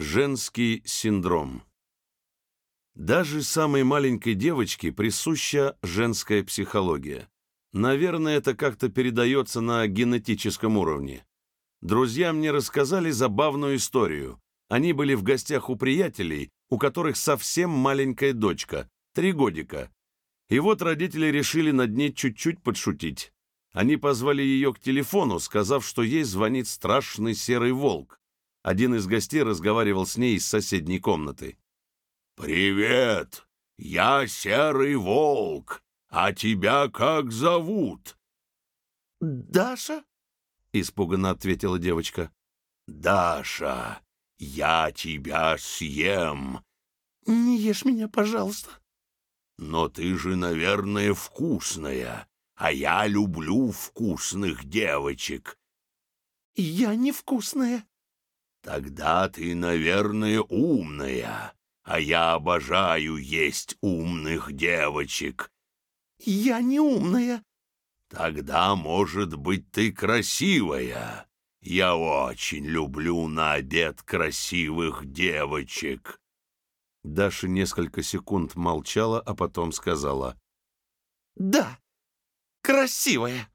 Женский синдром. Даже самой маленькой девочке присуща женская психология. Наверное, это как-то передается на генетическом уровне. Друзья мне рассказали забавную историю. Они были в гостях у приятелей, у которых совсем маленькая дочка, три годика. И вот родители решили над ней чуть-чуть подшутить. Они позвали ее к телефону, сказав, что ей звонит страшный серый волк. Один из гостей разговаривал с ней из соседней комнаты. «Привет! Я Серый Волк. А тебя как зовут?» «Даша?» — испуганно ответила девочка. «Даша, я тебя съем!» «Не ешь меня, пожалуйста!» «Но ты же, наверное, вкусная, а я люблю вкусных девочек!» «Я невкусная!» Тогда ты, наверное, умная, а я обожаю есть умных девочек. Я не умная. Тогда, может быть, ты красивая. Я очень люблю на обед красивых девочек. Даша несколько секунд молчала, а потом сказала. Да, красивая.